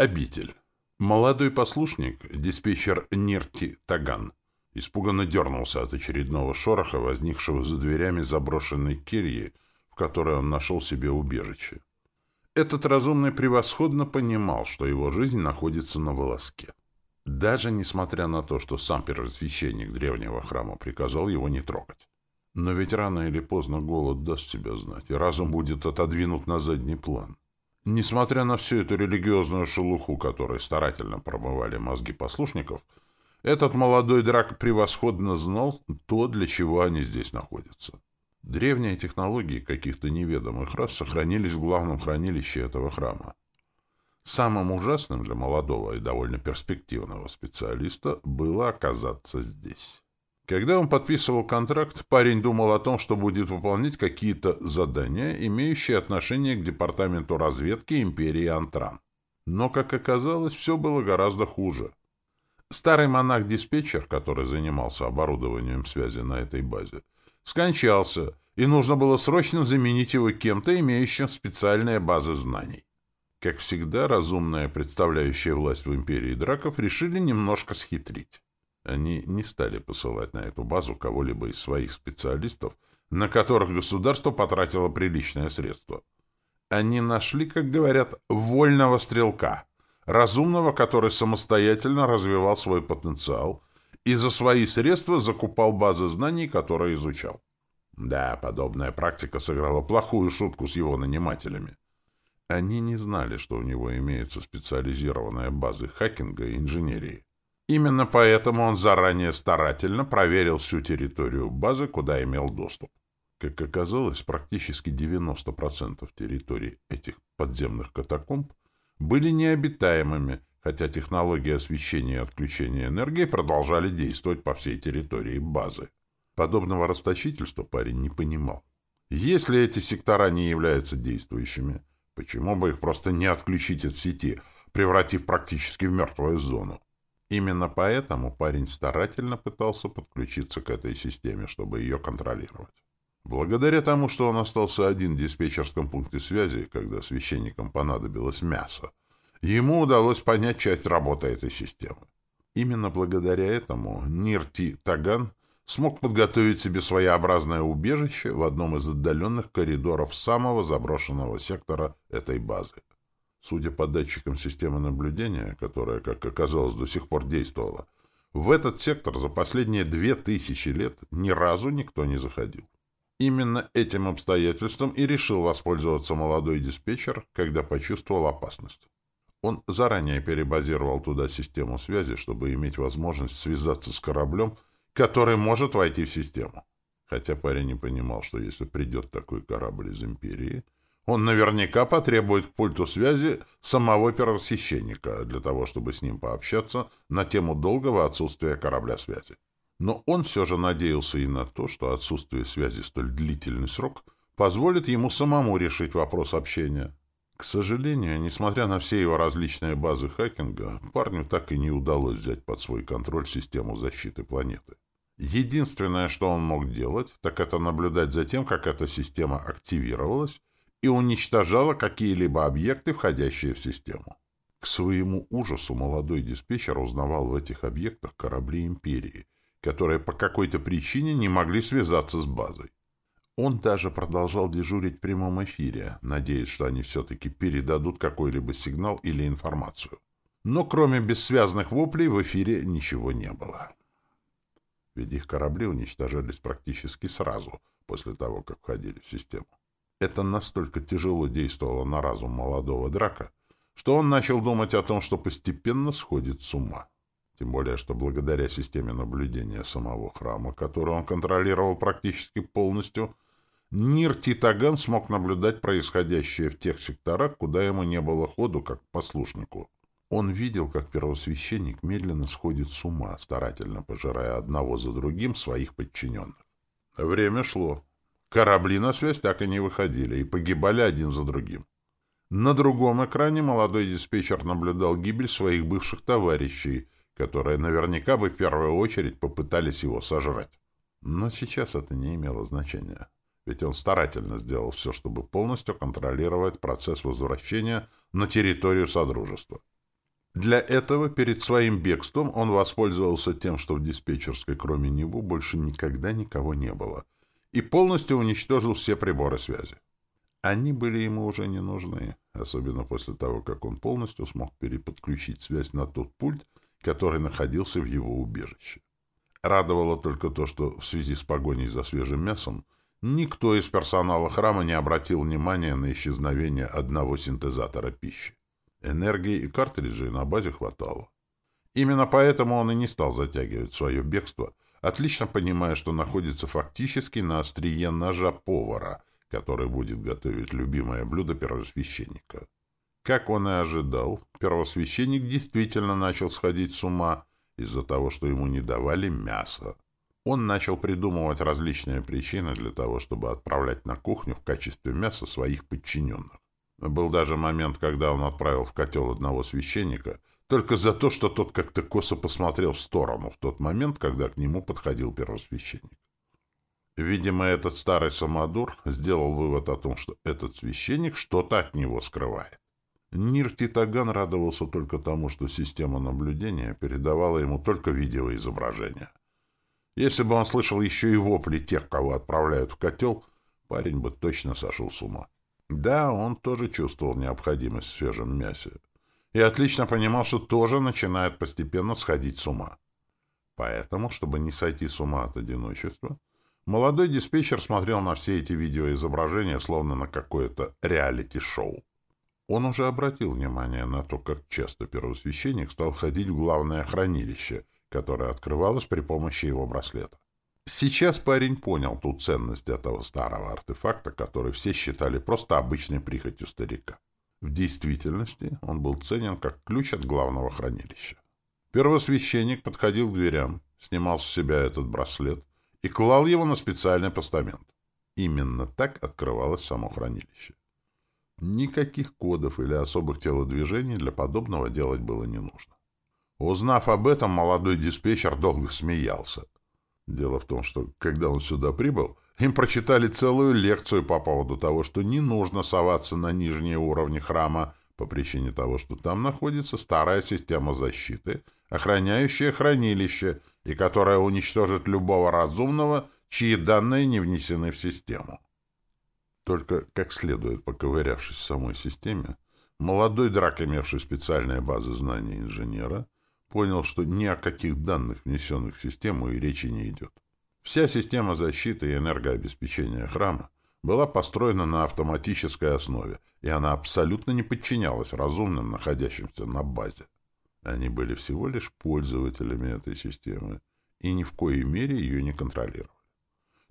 Обитель. Молодой послушник, диспетчер Нирти Таган, испуганно дернулся от очередного шороха, возникшего за дверями заброшенной кельи, в которой он нашел себе убежище. Этот разумный превосходно понимал, что его жизнь находится на волоске. Даже несмотря на то, что сам первосвященник древнего храма приказал его не трогать. Но ведь рано или поздно голод даст себя знать, и разум будет отодвинут на задний план. Несмотря на всю эту религиозную шелуху, которой старательно промывали мозги послушников, этот молодой драк превосходно знал то, для чего они здесь находятся. Древние технологии каких-то неведомых рас сохранились в главном хранилище этого храма. Самым ужасным для молодого и довольно перспективного специалиста было оказаться здесь. Когда он подписывал контракт, парень думал о том, что будет выполнять какие-то задания, имеющие отношение к Департаменту разведки империи Антран. Но, как оказалось, все было гораздо хуже. Старый монах-диспетчер, который занимался оборудованием связи на этой базе, скончался, и нужно было срочно заменить его кем-то, имеющим специальные базы знаний. Как всегда, разумные, представляющие власть в империи драков, решили немножко схитрить. Они не стали посылать на эту базу кого-либо из своих специалистов, на которых государство потратило приличное средство. Они нашли, как говорят, вольного стрелка, разумного, который самостоятельно развивал свой потенциал и за свои средства закупал базы знаний, которые изучал. Да, подобная практика сыграла плохую шутку с его нанимателями. Они не знали, что у него имеются специализированные базы хакинга и инженерии. Именно поэтому он заранее старательно проверил всю территорию базы, куда имел доступ. Как оказалось, практически 90% территорий этих подземных катакомб были необитаемыми, хотя технологии освещения и отключения энергии продолжали действовать по всей территории базы. Подобного расточительства парень не понимал. Если эти сектора не являются действующими, почему бы их просто не отключить от сети, превратив практически в мертвую зону? Именно поэтому парень старательно пытался подключиться к этой системе, чтобы ее контролировать. Благодаря тому, что он остался один в диспетчерском пункте связи, когда священникам понадобилось мясо, ему удалось понять часть работы этой системы. Именно благодаря этому Нирти Таган смог подготовить себе своеобразное убежище в одном из отдаленных коридоров самого заброшенного сектора этой базы. Судя по датчикам системы наблюдения, которая, как оказалось, до сих пор действовала, в этот сектор за последние две тысячи лет ни разу никто не заходил. Именно этим обстоятельством и решил воспользоваться молодой диспетчер, когда почувствовал опасность. Он заранее перебазировал туда систему связи, чтобы иметь возможность связаться с кораблем, который может войти в систему. Хотя парень не понимал, что если придет такой корабль из Империи, он наверняка потребует к пульту связи самого первосвященника для того, чтобы с ним пообщаться на тему долгого отсутствия корабля связи. Но он все же надеялся и на то, что отсутствие связи столь длительный срок позволит ему самому решить вопрос общения. К сожалению, несмотря на все его различные базы хакинга, парню так и не удалось взять под свой контроль систему защиты планеты. Единственное, что он мог делать, так это наблюдать за тем, как эта система активировалась и уничтожала какие-либо объекты, входящие в систему. К своему ужасу молодой диспетчер узнавал в этих объектах корабли Империи, которые по какой-то причине не могли связаться с базой. Он даже продолжал дежурить в прямом эфире, надеясь, что они все-таки передадут какой-либо сигнал или информацию. Но кроме бессвязных воплей в эфире ничего не было. Ведь их корабли уничтожались практически сразу после того, как входили в систему. Это настолько тяжело действовало на разум молодого драка, что он начал думать о том, что постепенно сходит с ума. Тем более, что благодаря системе наблюдения самого храма, которую он контролировал практически полностью, Нир Титаган смог наблюдать происходящее в тех секторах, куда ему не было ходу, как послушнику. Он видел, как первосвященник медленно сходит с ума, старательно пожирая одного за другим своих подчиненных. Время шло. Корабли на связь так и не выходили и погибали один за другим. На другом экране молодой диспетчер наблюдал гибель своих бывших товарищей, которые наверняка бы в первую очередь попытались его сожрать. Но сейчас это не имело значения, ведь он старательно сделал все, чтобы полностью контролировать процесс возвращения на территорию Содружества. Для этого перед своим бегством он воспользовался тем, что в диспетчерской кроме него больше никогда никого не было, и полностью уничтожил все приборы связи. Они были ему уже не нужны, особенно после того, как он полностью смог переподключить связь на тот пульт, который находился в его убежище. Радовало только то, что в связи с погоней за свежим мясом никто из персонала храма не обратил внимания на исчезновение одного синтезатора пищи. Энергии и картриджей на базе хватало. Именно поэтому он и не стал затягивать свое бегство, отлично понимая, что находится фактически на острие ножа повара, который будет готовить любимое блюдо первосвященника. Как он и ожидал, первосвященник действительно начал сходить с ума из-за того, что ему не давали мяса. Он начал придумывать различные причины для того, чтобы отправлять на кухню в качестве мяса своих подчиненных. Был даже момент, когда он отправил в котел одного священника только за то, что тот как-то косо посмотрел в сторону в тот момент, когда к нему подходил первосвященник. Видимо, этот старый самодур сделал вывод о том, что этот священник что-то от него скрывает. Нир Титаган радовался только тому, что система наблюдения передавала ему только видеоизображение. Если бы он слышал еще и вопли тех, кого отправляют в котел, парень бы точно сошел с ума. Да, он тоже чувствовал необходимость в свежем мясе. И отлично понимал, что тоже начинает постепенно сходить с ума. Поэтому, чтобы не сойти с ума от одиночества, молодой диспетчер смотрел на все эти видеоизображения, словно на какое-то реалити-шоу. Он уже обратил внимание на то, как часто первосвященник стал ходить в главное хранилище, которое открывалось при помощи его браслета. Сейчас парень понял ту ценность этого старого артефакта, который все считали просто обычной прихотью старика. В действительности он был ценен как ключ от главного хранилища. Первосвященник подходил к дверям, снимал с себя этот браслет и клал его на специальный постамент. Именно так открывалось само хранилище. Никаких кодов или особых телодвижений для подобного делать было не нужно. Узнав об этом, молодой диспетчер долго смеялся — Дело в том, что, когда он сюда прибыл, им прочитали целую лекцию по поводу того, что не нужно соваться на нижние уровни храма по причине того, что там находится старая система защиты, охраняющая хранилище и которая уничтожит любого разумного, чьи данные не внесены в систему. Только, как следует поковырявшись в самой системе, молодой драк, имевший специальные базы знаний инженера, понял, что ни о каких данных, внесенных в систему, и речи не идет. Вся система защиты и энергообеспечения храма была построена на автоматической основе, и она абсолютно не подчинялась разумным, находящимся на базе. Они были всего лишь пользователями этой системы и ни в коей мере ее не контролировали.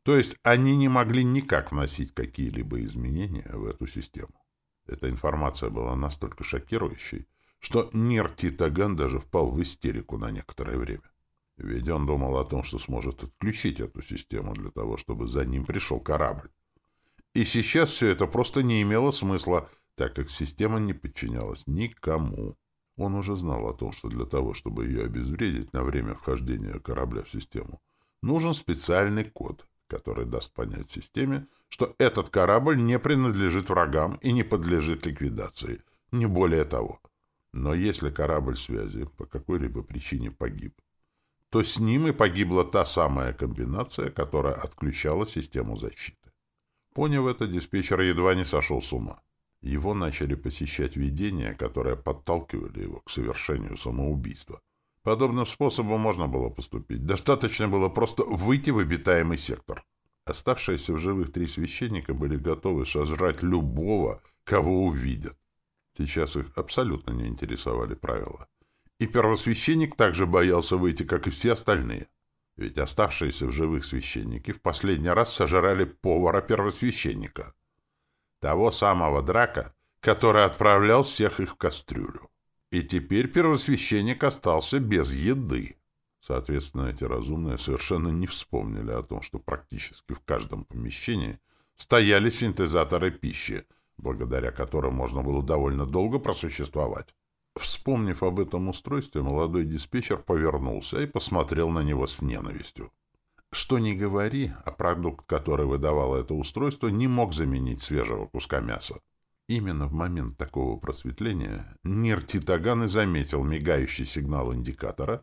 То есть они не могли никак вносить какие-либо изменения в эту систему. Эта информация была настолько шокирующей, что Нир Титаган даже впал в истерику на некоторое время. Ведь он думал о том, что сможет отключить эту систему для того, чтобы за ним пришел корабль. И сейчас все это просто не имело смысла, так как система не подчинялась никому. Он уже знал о том, что для того, чтобы ее обезвредить на время вхождения корабля в систему, нужен специальный код, который даст понять системе, что этот корабль не принадлежит врагам и не подлежит ликвидации, не более того. Но если корабль связи по какой-либо причине погиб, то с ним и погибла та самая комбинация, которая отключала систему защиты. Поняв это, диспетчер едва не сошел с ума. Его начали посещать видения, которые подталкивали его к совершению самоубийства. Подобным способом можно было поступить. Достаточно было просто выйти в обитаемый сектор. Оставшиеся в живых три священника были готовы сожрать любого, кого увидят. Сейчас их абсолютно не интересовали правила. И первосвященник также боялся выйти, как и все остальные. Ведь оставшиеся в живых священники в последний раз сожрали повара первосвященника. Того самого драка, который отправлял всех их в кастрюлю. И теперь первосвященник остался без еды. Соответственно, эти разумные совершенно не вспомнили о том, что практически в каждом помещении стояли синтезаторы пищи — благодаря которым можно было довольно долго просуществовать. Вспомнив об этом устройстве, молодой диспетчер повернулся и посмотрел на него с ненавистью. Что ни говори, а продукт, который выдавало это устройство, не мог заменить свежего куска мяса. Именно в момент такого просветления Нир Титаган и заметил мигающий сигнал индикатора,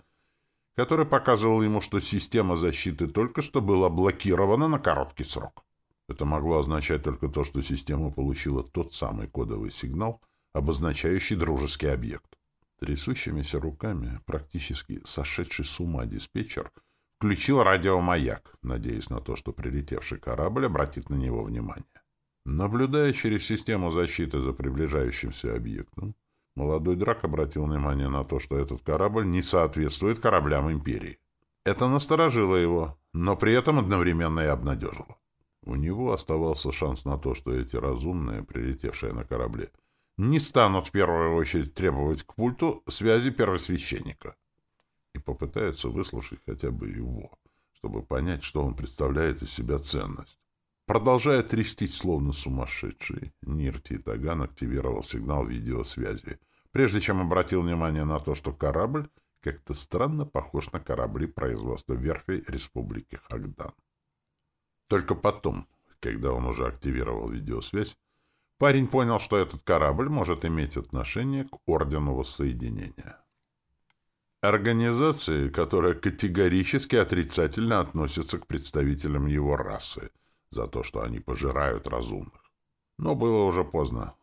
который показывал ему, что система защиты только что была блокирована на короткий срок. Это могло означать только то, что система получила тот самый кодовый сигнал, обозначающий дружеский объект. Трясущимися руками, практически сошедший с ума диспетчер, включил радиомаяк, надеясь на то, что прилетевший корабль обратит на него внимание. Наблюдая через систему защиты за приближающимся объектом, молодой Драк обратил внимание на то, что этот корабль не соответствует кораблям Империи. Это насторожило его, но при этом одновременно и обнадежило. У него оставался шанс на то, что эти разумные, прилетевшие на корабле, не станут в первую очередь требовать к пульту связи первосвященника и попытаются выслушать хотя бы его, чтобы понять, что он представляет из себя ценность. Продолжая трястись, словно сумасшедший, Нирти Таган активировал сигнал видеосвязи, прежде чем обратил внимание на то, что корабль как-то странно похож на корабли производства верфи Республики Хагдан. Только потом, когда он уже активировал видеосвязь, парень понял, что этот корабль может иметь отношение к Ордену Воссоединения. Организации, которая категорически отрицательно относится к представителям его расы — за то, что они пожирают разумных. Но было уже поздно.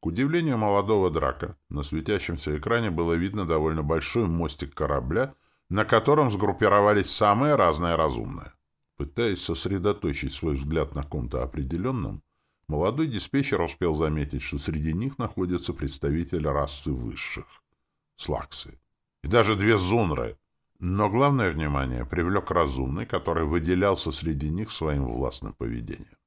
К удивлению молодого драка, на светящемся экране было видно довольно большой мостик корабля, на котором сгруппировались самые разные разумные. Пытаясь сосредоточить свой взгляд на ком-то определенном, молодой диспетчер успел заметить, что среди них находятся представители расы высших — слаксы, и даже две зунры — но главное внимание привлек разумный, который выделялся среди них своим властным поведением.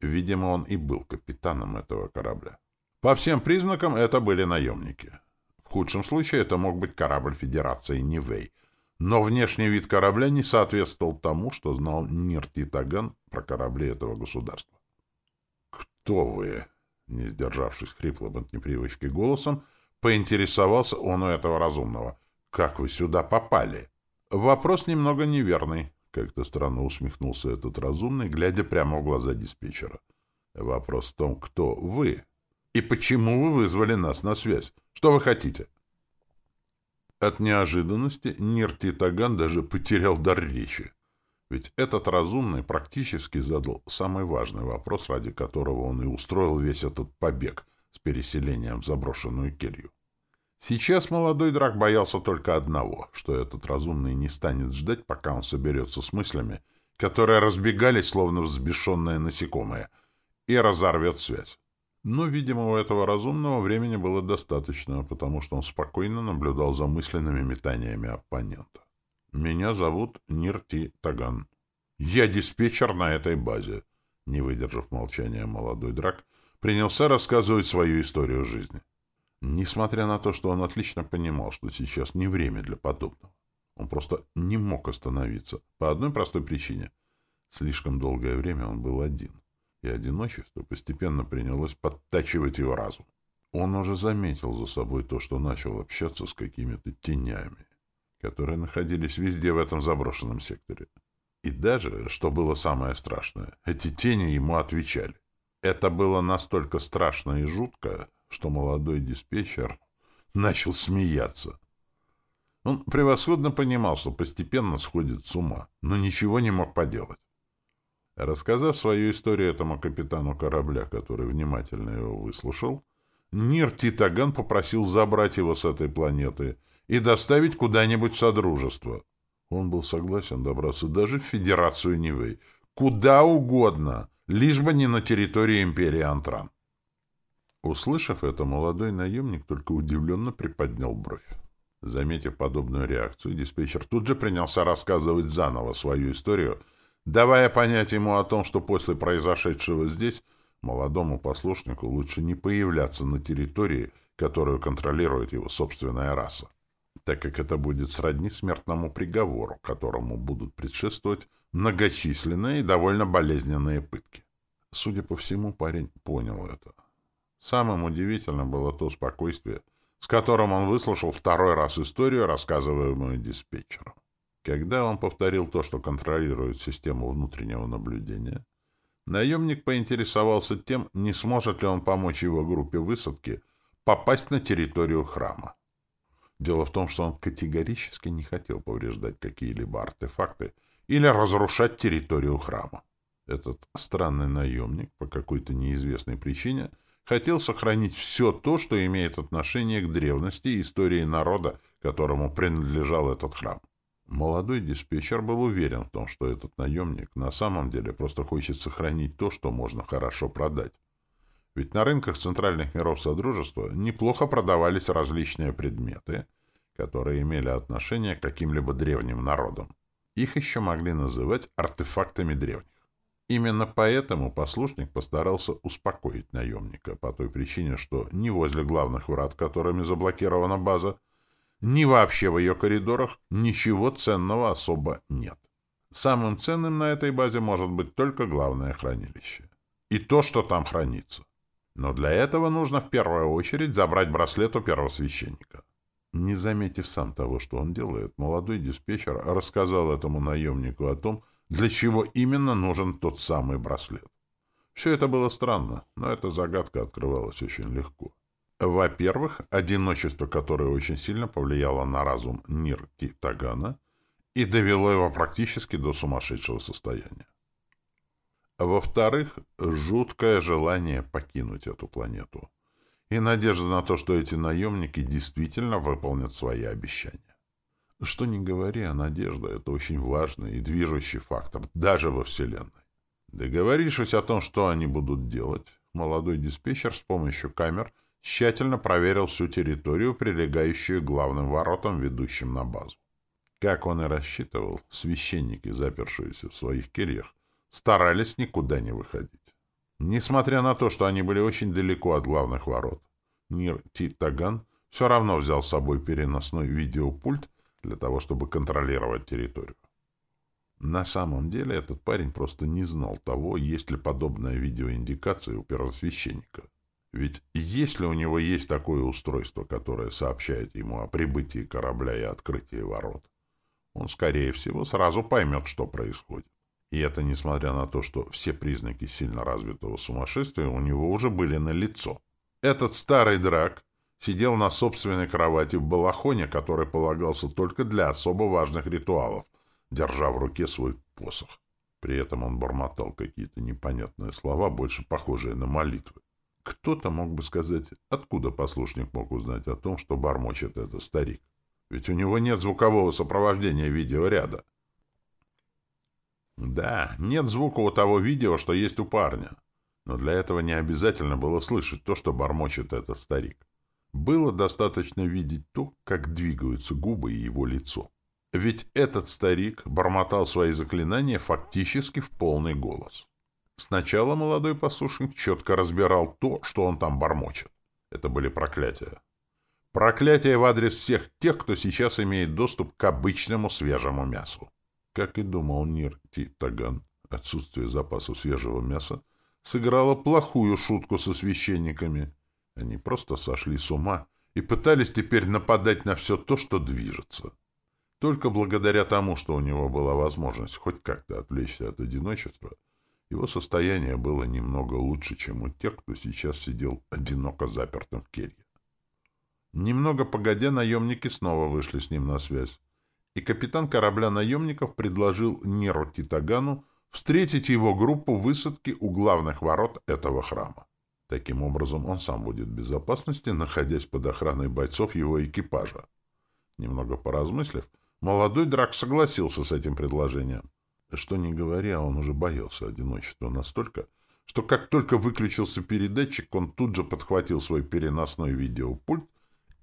Видимо, он и был капитаном этого корабля. По всем признакам это были наемники. В худшем случае это мог быть корабль Федерации Нивей, но внешний вид корабля не соответствовал тому, что знал Нир Титаган про корабли этого государства. «Кто вы?» — не сдержавшись хриплым от непривычки голосом, поинтересовался он у этого разумного — «Как вы сюда попали?» «Вопрос немного неверный», — как-то странно усмехнулся этот разумный, глядя прямо в глаза диспетчера. «Вопрос в том, кто вы и почему вы вызвали нас на связь. Что вы хотите?» От неожиданности Нирти Таган даже потерял дар речи. Ведь этот разумный практически задал самый важный вопрос, ради которого он и устроил весь этот побег с переселением в заброшенную келью. Сейчас молодой драк боялся только одного, что этот разумный не станет ждать, пока он соберется с мыслями, которые разбегались, словно взбешенные насекомые, и разорвет связь. Но, видимо, у этого разумного времени было достаточно, потому что он спокойно наблюдал за мысленными метаниями оппонента. «Меня зовут Нирти Таган. Я диспетчер на этой базе». Не выдержав молчания, молодой драк принялся рассказывать свою историю жизни. Несмотря на то, что он отлично понимал, что сейчас не время для подобного. Он просто не мог остановиться. По одной простой причине. Слишком долгое время он был один. И одиночество постепенно принялось подтачивать его разум. Он уже заметил за собой то, что начал общаться с какими-то тенями, которые находились везде в этом заброшенном секторе. И даже, что было самое страшное, эти тени ему отвечали. Это было настолько страшно и жутко, что молодой диспетчер начал смеяться. Он превосходно понимал, что постепенно сходит с ума, но ничего не мог поделать. Рассказав свою историю этому капитану корабля, который внимательно его выслушал, Нир Титаган попросил забрать его с этой планеты и доставить куда-нибудь в Содружество. Он был согласен добраться даже в Федерацию Нивей, куда угодно, лишь бы не на территории Империи Антран. Услышав это, молодой наемник только удивленно приподнял бровь. Заметив подобную реакцию, диспетчер тут же принялся рассказывать заново свою историю, давая понять ему о том, что после произошедшего здесь молодому послушнику лучше не появляться на территории, которую контролирует его собственная раса, так как это будет сродни смертному приговору, которому будут предшествовать многочисленные и довольно болезненные пытки. Судя по всему, парень понял это. Самым удивительным было то спокойствие, с которым он выслушал второй раз историю, рассказываемую диспетчером. Когда он повторил то, что контролирует систему внутреннего наблюдения, Наемник поинтересовался тем, не сможет ли он помочь его группе высадки попасть на территорию храма. Дело в том, что он категорически не хотел повреждать какие-либо артефакты или разрушать территорию храма. Этот странный наемник по какой-то неизвестной причине хотел сохранить все то, что имеет отношение к древности и истории народа, которому принадлежал этот храм. Молодой диспетчер был уверен в том, что этот наемник на самом деле просто хочет сохранить то, что можно хорошо продать. Ведь на рынках центральных миров Содружества неплохо продавались различные предметы, которые имели отношение к каким-либо древним народам. Их еще могли называть артефактами древних. Именно поэтому послушник постарался успокоить наемника по той причине, что ни возле главных врат, которыми заблокирована база, ни вообще в ее коридорах ничего ценного особо нет. Самым ценным на этой базе может быть только главное хранилище. И то, что там хранится. Но для этого нужно в первую очередь забрать браслет у первосвященника. Не заметив сам того, что он делает, молодой диспетчер рассказал этому наемнику о том, для чего именно нужен тот самый браслет. Все это было странно, но эта загадка открывалась очень легко. Во-первых, одиночество, которое очень сильно повлияло на разум Нирти Тагана и довело его практически до сумасшедшего состояния. Во-вторых, жуткое желание покинуть эту планету и надежда на то, что эти наемники действительно выполнят свои обещания. Что ни говори, а надежда — это очень важный и движущий фактор даже во Вселенной. Договорившись о том, что они будут делать, молодой диспетчер с помощью камер — тщательно проверил всю территорию, прилегающую к главным воротам, ведущим на базу. Как он и рассчитывал, священники, запершиеся в своих кельях, старались никуда не выходить. Несмотря на то, что они были очень далеко от главных ворот, Нир Титаган все равно взял с собой переносной видеопульт для того, чтобы контролировать территорию. На самом деле этот парень просто не знал того, есть ли подобная видеоиндикация у первосвященника. Ведь если у него есть такое устройство, которое сообщает ему о прибытии корабля и открытии ворот, он, скорее всего, сразу поймет, что происходит. И это несмотря на то, что все признаки сильно развитого сумасшествия у него уже были на лицо. Этот старый драк сидел на собственной кровати в балахоне, который полагался только для особо важных ритуалов, держа в руке свой посох. При этом он бормотал какие-то непонятные слова, больше похожие на молитвы. Кто-то мог бы сказать, откуда послушник мог узнать о том, что бормочет этот старик. Ведь у него нет звукового сопровождения видеоряда. Да, нет звука у того видео, что есть у парня. Но для этого не обязательно было слышать то, что бормочет этот старик. Было достаточно видеть то, как двигаются губы и его лицо. Ведь этот старик бормотал свои заклинания фактически в полный голос. Сначала молодой послушник четко разбирал то, что он там бормочет. Это были проклятия. Проклятия в адрес всех тех, кто сейчас имеет доступ к обычному свежему мясу. Как и думал Нир Таган, отсутствие запасов свежего мяса сыграло плохую шутку со священниками. Они просто сошли с ума и пытались теперь нападать на все то, что движется. Только благодаря тому, что у него была возможность хоть как-то отвлечься от одиночества, его состояние было немного лучше, чем у тех, кто сейчас сидел одиноко запертым в келье. Немного погодя, наемники снова вышли с ним на связь, и капитан корабля наемников предложил Неру Титагану встретить его группу высадки у главных ворот этого храма. Таким образом, он сам будет в безопасности, находясь под охраной бойцов его экипажа. Немного поразмыслив, молодой Драк согласился с этим предложением. Что ни говоря, он уже боялся одиночества настолько, что как только выключился передатчик, он тут же подхватил свой переносной видеопульт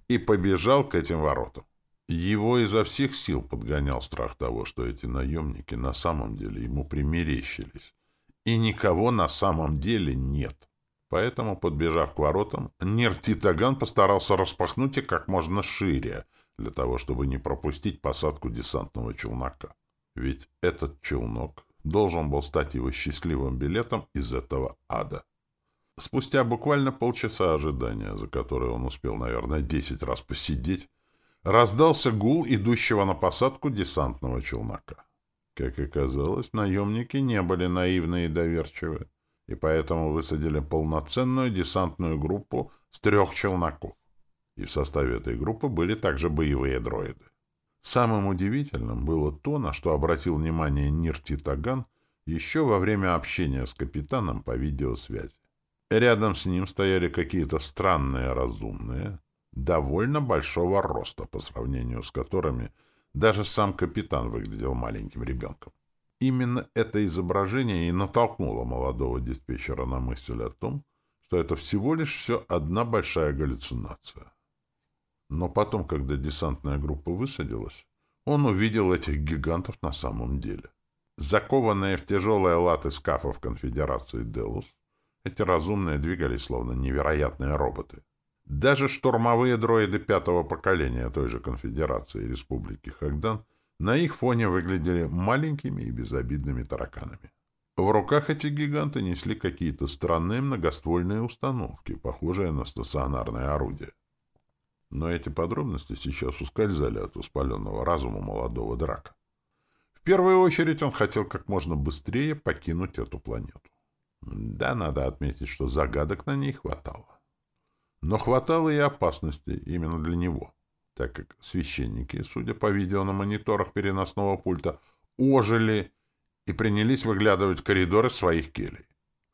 и побежал к этим воротам. Его изо всех сил подгонял страх того, что эти наемники на самом деле ему примерещились. И никого на самом деле нет. Поэтому, подбежав к воротам, Нертитаган постарался распахнуть их как можно шире, для того, чтобы не пропустить посадку десантного челнока. Ведь этот челнок должен был стать его счастливым билетом из этого ада. Спустя буквально полчаса ожидания, за которое он успел, наверное, десять раз посидеть, раздался гул идущего на посадку десантного челнока. Как оказалось, наемники не были наивны и доверчивы, и поэтому высадили полноценную десантную группу с трех челноков. И в составе этой группы были также боевые дроиды. Самым удивительным было то, на что обратил внимание Нирти Таган еще во время общения с капитаном по видеосвязи. Рядом с ним стояли какие-то странные разумные, довольно большого роста, по сравнению с которыми даже сам капитан выглядел маленьким ребенком. Именно это изображение и натолкнуло молодого диспетчера на мысль о том, что это всего лишь все одна большая галлюцинация. Но потом, когда десантная группа высадилась, он увидел этих гигантов на самом деле. Закованные в тяжелые латы скафов конфедерации Делус, эти разумные двигались словно невероятные роботы. Даже штурмовые дроиды пятого поколения той же конфедерации Республики Хагдан на их фоне выглядели маленькими и безобидными тараканами. В руках эти гиганты несли какие-то странные многоствольные установки, похожие на стационарное орудие. Но эти подробности сейчас ускользали от успаленного разума молодого драка. В первую очередь он хотел как можно быстрее покинуть эту планету. Да, надо отметить, что загадок на ней хватало. Но хватало и опасности именно для него, так как священники, судя по видео на мониторах переносного пульта, ожили и принялись выглядывать коридоры своих келей.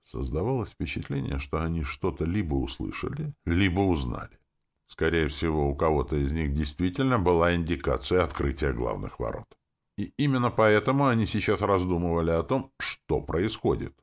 Создавалось впечатление, что они что-то либо услышали, либо узнали. Скорее всего, у кого-то из них действительно была индикация открытия главных ворот. И именно поэтому они сейчас раздумывали о том, что происходит.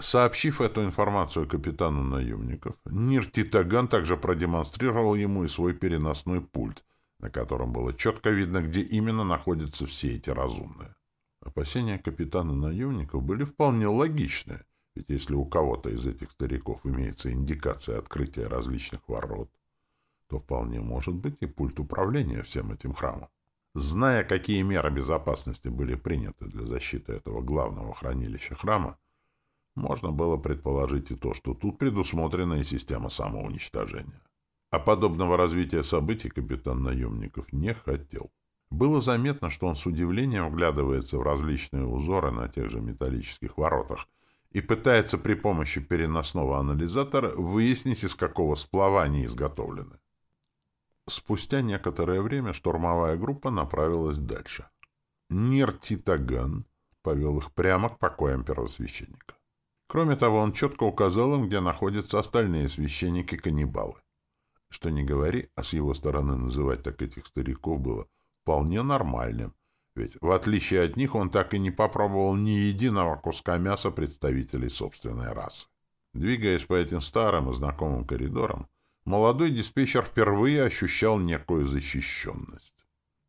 Сообщив эту информацию капитану наемников, Нир Титаган также продемонстрировал ему и свой переносной пульт, на котором было четко видно, где именно находятся все эти разумные. Опасения капитана наемников были вполне логичны, ведь если у кого-то из этих стариков имеется индикация открытия различных ворот, то вполне может быть и пульт управления всем этим храмом. Зная, какие меры безопасности были приняты для защиты этого главного хранилища храма, можно было предположить и то, что тут предусмотрена и система самоуничтожения. А подобного развития событий капитан наемников не хотел. Было заметно, что он с удивлением вглядывается в различные узоры на тех же металлических воротах и пытается при помощи переносного анализатора выяснить, из какого сплава они изготовлены. Спустя некоторое время штурмовая группа направилась дальше. Нир Титаган повел их прямо к покоям первосвященника. Кроме того, он четко указал им, где находятся остальные священники-каннибалы. Что не говори, а с его стороны называть так этих стариков было вполне нормальным, ведь, в отличие от них, он так и не попробовал ни единого куска мяса представителей собственной расы. Двигаясь по этим старым и знакомым коридорам, молодой диспетчер впервые ощущал некую защищенность.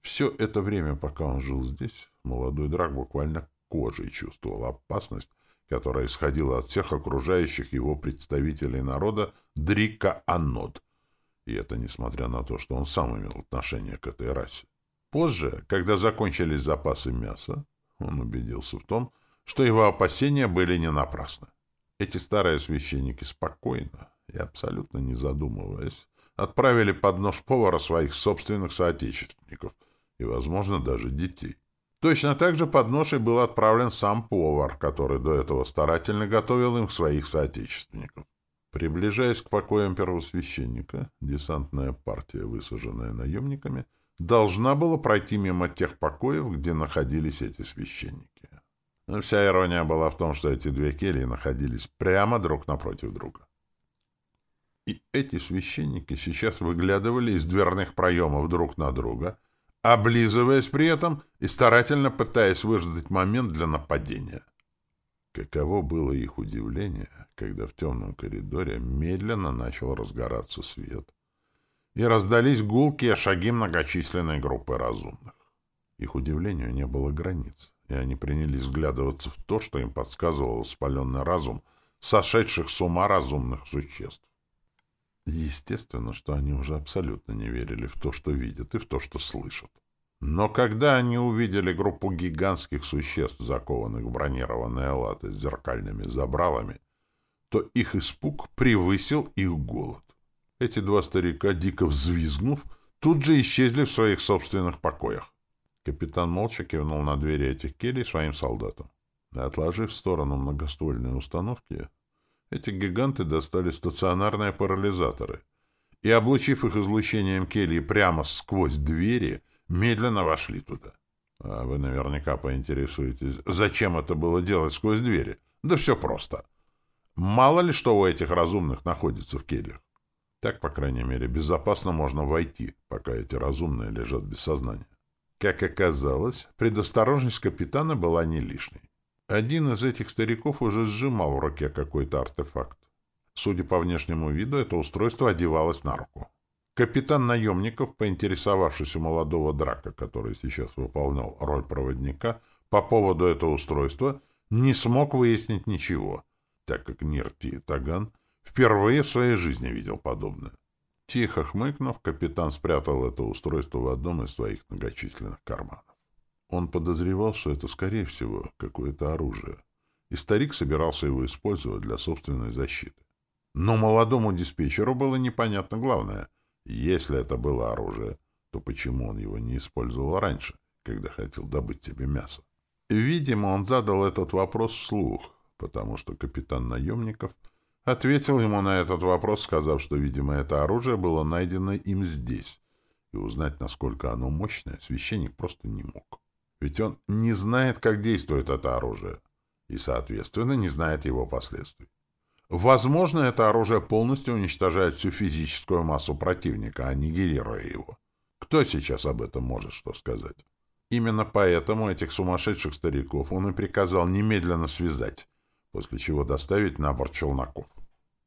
Все это время, пока он жил здесь, молодой драк буквально кожей чувствовал опасность, которая исходила от всех окружающих его представителей народа Дрика Анод. И это несмотря на то, что он сам имел отношение к этой расе. Позже, когда закончились запасы мяса, он убедился в том, что его опасения были не напрасны. Эти старые священники спокойно и абсолютно не задумываясь отправили под нож повара своих собственных соотечественников и, возможно, даже детей. Точно так же под и был отправлен сам повар, который до этого старательно готовил им своих соотечественников. Приближаясь к покоям первосвященника, десантная партия, высаженная наемниками, должна была пройти мимо тех покоев, где находились эти священники. Но вся ирония была в том, что эти две кельи находились прямо друг напротив друга. И эти священники сейчас выглядывали из дверных проемов друг на друга, облизываясь при этом и старательно пытаясь выждать момент для нападения. Каково было их удивление, когда в темном коридоре медленно начал разгораться свет, и раздались гулкие шаги многочисленной группы разумных. Их удивлению не было границ, и они принялись взглядываться в то, что им подсказывал спаленный разум сошедших с ума разумных существ. Естественно, что они уже абсолютно не верили в то, что видят, и в то, что слышат. Но когда они увидели группу гигантских существ, закованных в бронированные латы с зеркальными забралами, то их испуг превысил их голод. Эти два старика, дико взвизгнув, тут же исчезли в своих собственных покоях. Капитан молча кивнул на двери этих келей своим солдатам. Отложив в сторону многоствольные установки, эти гиганты достали стационарные парализаторы и, облучив их излучением кельи прямо сквозь двери, медленно вошли туда. А вы наверняка поинтересуетесь, зачем это было делать сквозь двери? Да все просто. Мало ли что у этих разумных находится в кельях. Так, по крайней мере, безопасно можно войти, пока эти разумные лежат без сознания. Как оказалось, предосторожность капитана была не лишней. Один из этих стариков уже сжимал в руке какой-то артефакт. Судя по внешнему виду, это устройство одевалось на руку. Капитан наемников, поинтересовавшись у молодого драка, который сейчас выполнял роль проводника, по поводу этого устройства, не смог выяснить ничего, так как Нирти Таган впервые в своей жизни видел подобное. Тихо хмыкнув, капитан спрятал это устройство в одном из своих многочисленных карманов. Он подозревал, что это, скорее всего, какое-то оружие, и старик собирался его использовать для собственной защиты. Но молодому диспетчеру было непонятно главное. Если это было оружие, то почему он его не использовал раньше, когда хотел добыть себе мясо? Видимо, он задал этот вопрос вслух, потому что капитан наемников ответил ему на этот вопрос, сказав, что, видимо, это оружие было найдено им здесь, и узнать, насколько оно мощное, священник просто не мог. Ведь он не знает, как действует это оружие, и, соответственно, не знает его последствий. Возможно, это оружие полностью уничтожает всю физическую массу противника, аннигилируя его. Кто сейчас об этом может что сказать? Именно поэтому этих сумасшедших стариков он и приказал немедленно связать, после чего доставить на борт челноков.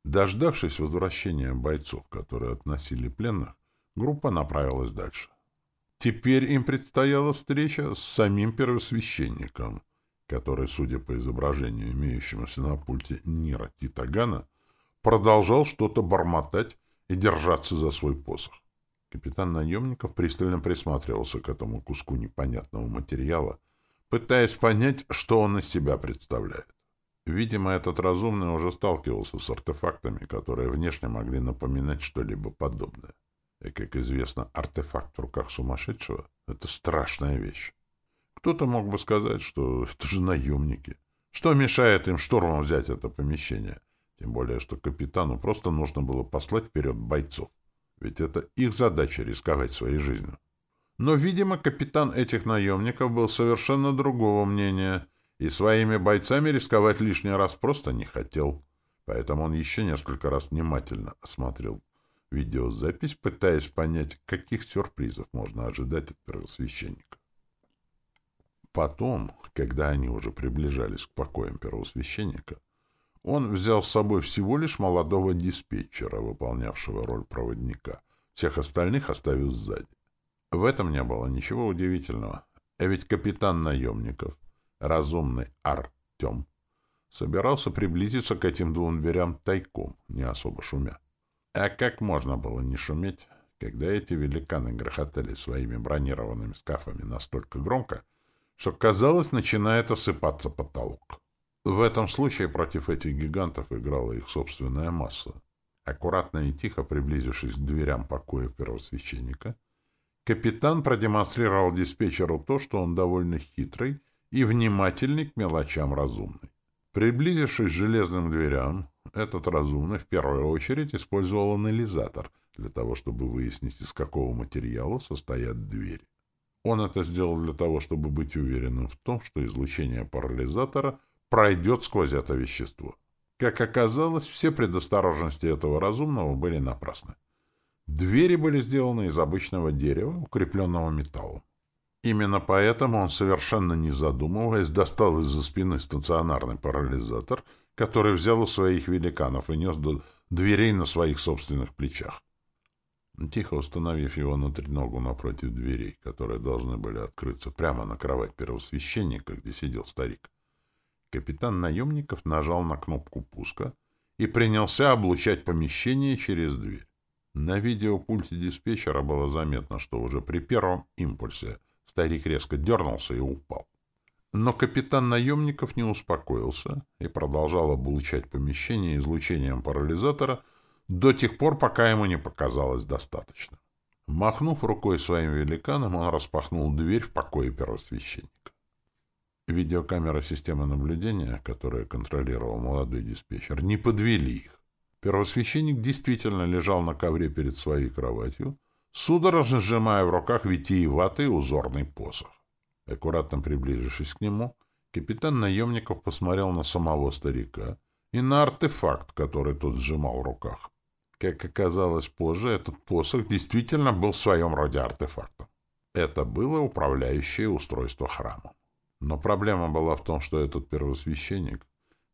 Дождавшись возвращения бойцов, которые относили пленных, группа направилась дальше. Теперь им предстояла встреча с самим первосвященником, который, судя по изображению, имеющемуся на пульте Нира Титагана, продолжал что-то бормотать и держаться за свой посох. Капитан наемников пристально присматривался к этому куску непонятного материала, пытаясь понять, что он из себя представляет. Видимо, этот разумный уже сталкивался с артефактами, которые внешне могли напоминать что-либо подобное. И, как известно, артефакт в руках сумасшедшего — это страшная вещь. Кто-то мог бы сказать, что это же наемники. Что мешает им штурмом взять это помещение? Тем более, что капитану просто нужно было послать вперед бойцов. Ведь это их задача — рисковать своей жизнью. Но, видимо, капитан этих наемников был совершенно другого мнения и своими бойцами рисковать лишний раз просто не хотел. Поэтому он еще несколько раз внимательно осмотрел видеозапись, пытаясь понять, каких сюрпризов можно ожидать от первосвященника. Потом, когда они уже приближались к покоям первосвященника, он взял с собой всего лишь молодого диспетчера, выполнявшего роль проводника. Всех остальных оставил сзади. В этом не было ничего удивительного. А ведь капитан наемников, разумный Артем, собирался приблизиться к этим двум дверям тайком, не особо шумя. А как можно было не шуметь, когда эти великаны грохотали своими бронированными скафами настолько громко, что, казалось, начинает осыпаться потолок. В этом случае против этих гигантов играла их собственная масса. Аккуратно и тихо приблизившись к дверям покоя первосвященника, капитан продемонстрировал диспетчеру то, что он довольно хитрый и внимательный к мелочам разумный. Приблизившись к железным дверям, этот разумный в первую очередь использовал анализатор для того, чтобы выяснить, из какого материала состоят двери. Он это сделал для того, чтобы быть уверенным в том, что излучение парализатора пройдет сквозь это вещество. Как оказалось, все предосторожности этого разумного были напрасны. Двери были сделаны из обычного дерева, укрепленного металлом. Именно поэтому он, совершенно не задумываясь, достал из-за спины стационарный парализатор который взял у своих великанов и нес до дверей на своих собственных плечах. Тихо установив его на треногу напротив дверей, которые должны были открыться прямо на кровать первосвященника, где сидел старик, капитан наемников нажал на кнопку пуска и принялся облучать помещение через дверь. На видеопульте диспетчера было заметно, что уже при первом импульсе старик резко дернулся и упал. Но капитан наемников не успокоился и продолжал облучать помещение излучением парализатора до тех пор, пока ему не показалось достаточно. Махнув рукой своим великаном, он распахнул дверь в покое первосвященника. Видеокамера системы наблюдения, которая контролировал молодой диспетчер, не подвели их. Первосвященник действительно лежал на ковре перед своей кроватью, судорожно сжимая в руках витиеватый узорный посох. Аккуратно приблизившись к нему, капитан наемников посмотрел на самого старика и на артефакт, который тот сжимал в руках. Как оказалось позже, этот посох действительно был в своем роде артефактом. Это было управляющее устройство храма. Но проблема была в том, что этот первосвященник,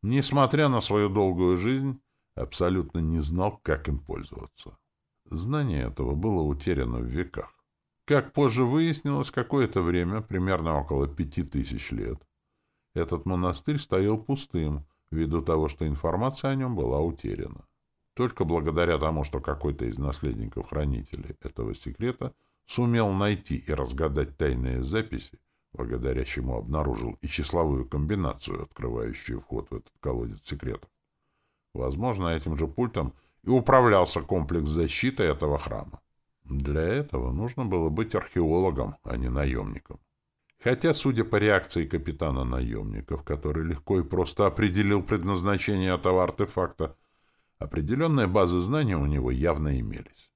несмотря на свою долгую жизнь, абсолютно не знал, как им пользоваться. Знание этого было утеряно в веках. Как позже выяснилось, какое-то время, примерно около пяти тысяч лет, этот монастырь стоял пустым, ввиду того, что информация о нем была утеряна. Только благодаря тому, что какой-то из наследников хранителей этого секрета сумел найти и разгадать тайные записи, благодаря чему обнаружил и числовую комбинацию, открывающую вход в этот колодец секретов. Возможно, этим же пультом и управлялся комплекс защиты этого храма. Для этого нужно было быть археологом, а не наемником. Хотя, судя по реакции капитана наемников, который легко и просто определил предназначение этого артефакта, Определенная база знаний у него явно имелись.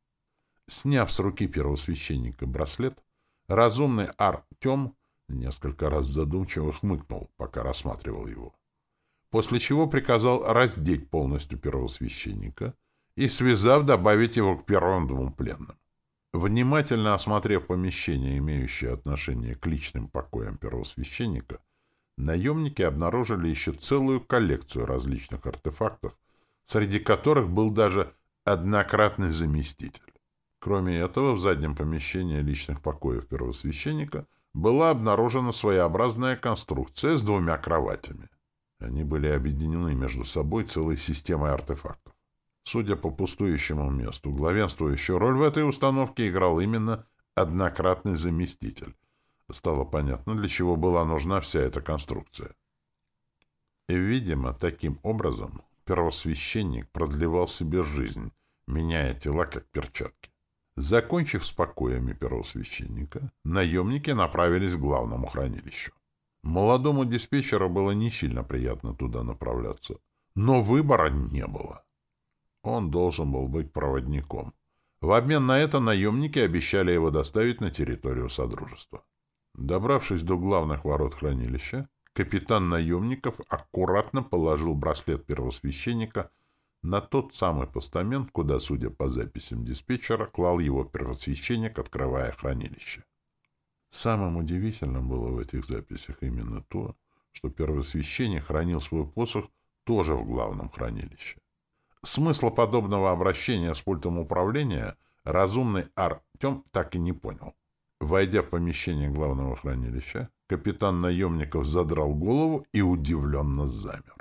Сняв с руки первосвященника браслет, разумный Артем несколько раз задумчиво хмыкнул, пока рассматривал его. После чего приказал раздеть полностью первосвященника и, связав, добавить его к первым двум пленным. Внимательно осмотрев помещение, имеющее отношение к личным покоям первосвященника, наемники обнаружили еще целую коллекцию различных артефактов, среди которых был даже однократный заместитель. Кроме этого, в заднем помещении личных покоев первосвященника была обнаружена своеобразная конструкция с двумя кроватями. Они были объединены между собой целой системой артефактов. Судя по пустующему месту, главенствующую роль в этой установке играл именно однократный заместитель. Стало понятно, для чего была нужна вся эта конструкция. И, видимо, таким образом первосвященник продлевал себе жизнь, меняя тела как перчатки. Закончив с покоями первосвященника, наемники направились к главному хранилищу. Молодому диспетчеру было не сильно приятно туда направляться, но выбора не было. Он должен был быть проводником. В обмен на это наемники обещали его доставить на территорию Содружества. Добравшись до главных ворот хранилища, Капитан наемников аккуратно положил браслет первосвященника на тот самый постамент, куда, судя по записям диспетчера, клал его первосвященник, открывая хранилище. Самым удивительным было в этих записях именно то, что первосвященник хранил свой посох тоже в главном хранилище. Смысла подобного обращения с пультом управления разумный Артем так и не понял. Войдя в помещение главного хранилища, капитан наемников задрал голову и удивленно замер.